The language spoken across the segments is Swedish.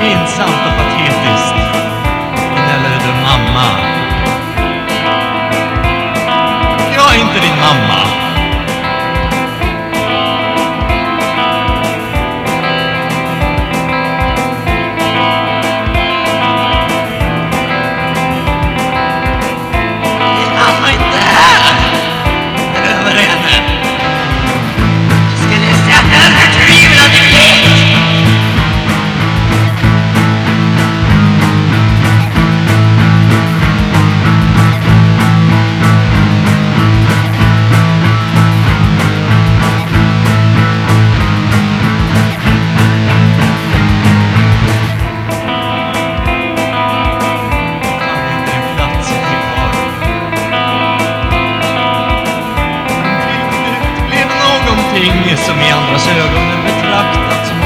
minsann patetiskt. Som i andras ögon är betraktat som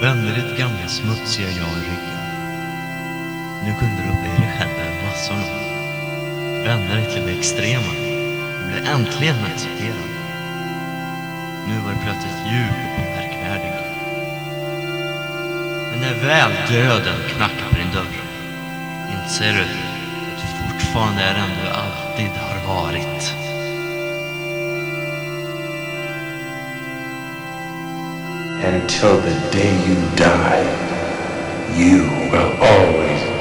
vände ditt gamla smutsiga jag i ryggen. Nu kunde du bli dig själv över massorna. Vända vände dig till det extrema. Du blev äntligen accepterad. Nu var det plötsligt djup och märkvärdig. Men när väl döden knackar på din dörr inser du att du fortfarande är den du alltid har varit. Until the day you die, you will always.